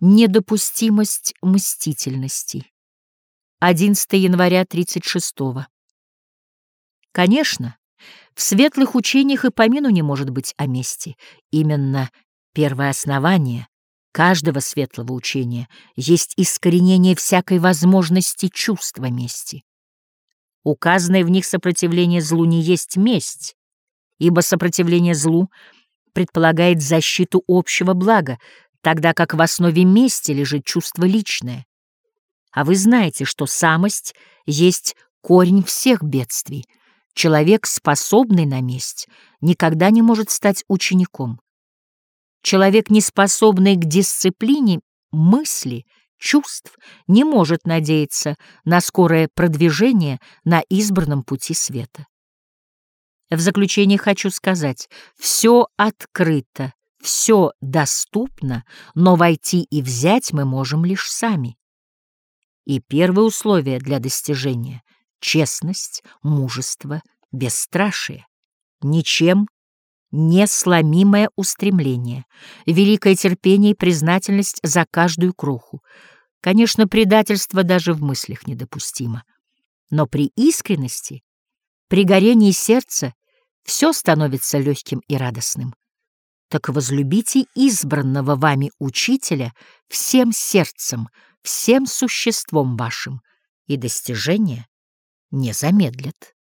Недопустимость мстительности. 11 января 36 -го. Конечно, в светлых учениях и помину не может быть о мести. Именно первое основание каждого светлого учения есть искоренение всякой возможности чувства мести. Указанное в них сопротивление злу не есть месть, ибо сопротивление злу предполагает защиту общего блага, тогда как в основе мести лежит чувство личное. А вы знаете, что самость есть корень всех бедствий. Человек, способный на месть, никогда не может стать учеником. Человек, не способный к дисциплине мысли, чувств, не может надеяться на скорое продвижение на избранном пути света. В заключение хочу сказать, все открыто, все доступно, но войти и взять мы можем лишь сами. И первое условие для достижения — честность, мужество, бесстрашие. Ничем не сломимое устремление, великое терпение и признательность за каждую кроху. Конечно, предательство даже в мыслях недопустимо. Но при искренности, при горении сердца все становится легким и радостным так возлюбите избранного вами учителя всем сердцем, всем существом вашим, и достижение не замедлит.